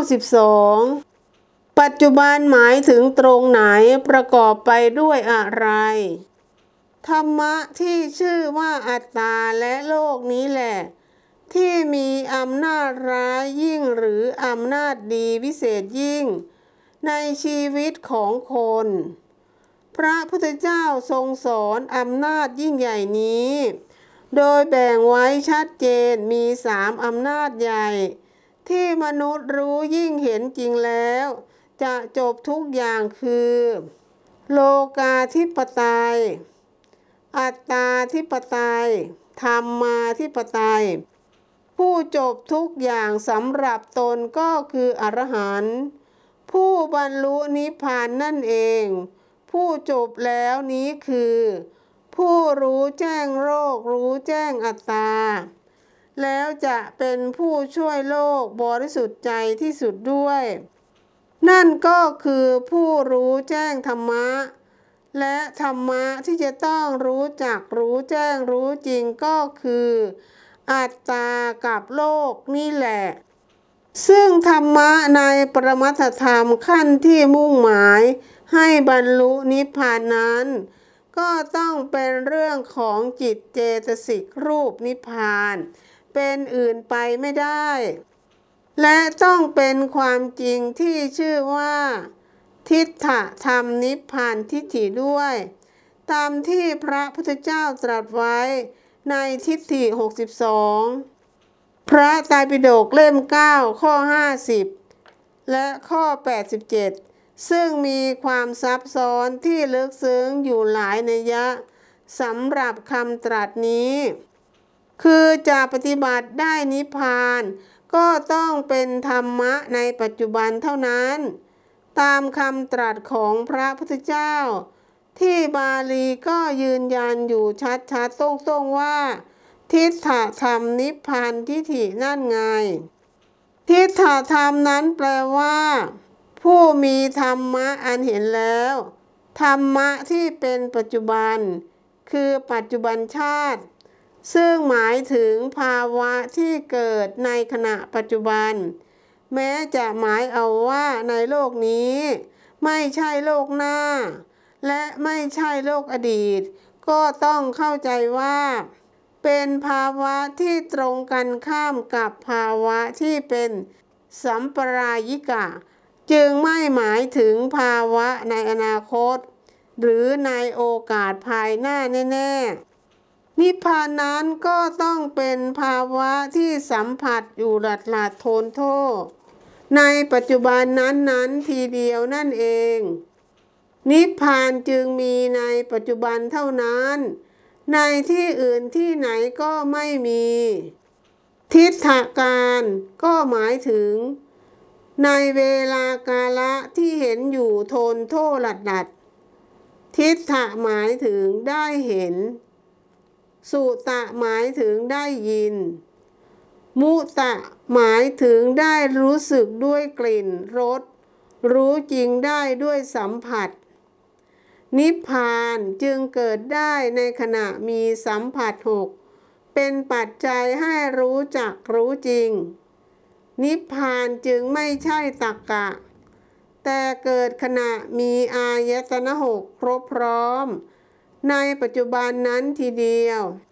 92 ปัจจุบันหมายถึงตรงไหนประกอบไปด้วยอะไร ธรรมะที่ชื่อว่าอัตตาและโลกนี้แหละ ที่มีอำนาจร้ายยิ่งหรืออำนาจดีวิเศษยิ่ง ในชีวิตของคน พระพุทธเจ้าทรงสอนอำนาจยิ่งใหญ่นี้ โดยแบ่งไว้ชัดเจนมีสามอำนาจใหญ่ ที่มนุษย์รู้ยิ่งเห็นจริงแล้ว จะจบทุกอย่างคือ โลกาธิปไตย อัตตาธิปไตย ธรรมาธิปไตย ผู้จบทุกอย่างสำหรับตนก็คืออรหันต์ผู้บรรลุนิพพานนั่นเอง ผู้จบแล้วนี้คือ ผู้รู้แจ้งโลกรู้แจ้งอัตตา แล้วจะเป็นผู้ช่วยโลกบริสุทธิ์ใจที่สุดด้วย นั่นก็คือผู้รู้แจ้งธรรมะ และธรรมะที่จะต้องรู้จักรู้แจ้งรู้จริงก็คือ อัตตากับโลกนี่แหละ ซึ่งธรรมะในปรมัตถธรรมขั้นที่มุ่งหมายให้บรรลุนิพพานนั้น ก็ต้องเป็นเรื่องของจิตเจตสิกรูปนิพพาน เป็นอื่นไปไม่ได้ และต้องเป็นความจริงที่ชื่อว่า ทิฏฐธรรมนิพพานทิฏฐิด้วย ตามที่พระพุทธเจ้าตรัสไว้ในทิฏฐิ 62 พระไตรปิฎกเล่ม 9 ข้อ 50 และข้อ 87 ซึ่งมีความซับซ้อนที่ลึกซึ้งอยู่หลายนัยยะสำหรับคำตรัสนี้ คือจะปฏิบัติได้นิพพาน ก็ต้องเป็นธรรมะในปัจจุบันเท่านั้น ตามคำตรัสของพระพุทธเจ้า ที่บาลีก็ยืนยันอยู่ชัดๆตรงๆว่า ทิฏฐธรรมนิพพานทิฏฐินั่นไง ทิฏฐธรรมนั้นแปลว่า ผู้มีธรรมะอันเห็นแล้ว ธรรมะที่เป็นปัจจุบัน คือปัจจุบันชาติ ซึ่งหมายถึงภาวะที่เกิดในขณะปัจจุบัน แม้จะหมายเอาว่าในโลกนี้ ไม่ใช่โลกหน้า และไม่ใช่โลกอดีต ก็ต้องเข้าใจว่า เป็นภาวะที่ตรงกันข้ามกับภาวะที่เป็นสัมปรายิกะ จึงไม่หมายถึงภาวะในอนาคต หรือในโอกาสภายหน้าแน่ ๆ นิพพานนั้นก็ต้องเป็นภาวะที่สัมผัสอยู่หลัดหลัดโทนโทษ ในปัจจุบันนั้นๆทีเดียวนั่นเอง นิพพานจึงมีในปัจจุบันเท่านั้น ในที่อื่นที่ไหนก็ไม่มี ทิฏฐการก็หมายถึง ในเวลากาละที่เห็นอยู่โทนโทษหลัดหลัดทิฏฐะหมายถึงได้เห็น สุตะหมายถึงได้ยิน มุตะหมายถึงได้รู้สึกด้วยกลิ่นรสรู้จริงได้ด้วยสัมผัส นิพพานจึงเกิดได้ในขณะมีสัมผัสหกเป็นปัจจัยให้รู้จักรู้จริง นิพพานจึงไม่ใช่ตักกะ แต่เกิดขณะมีอายตนะหกครบพร้อม ในปัจจุบันนั้นทีเดียว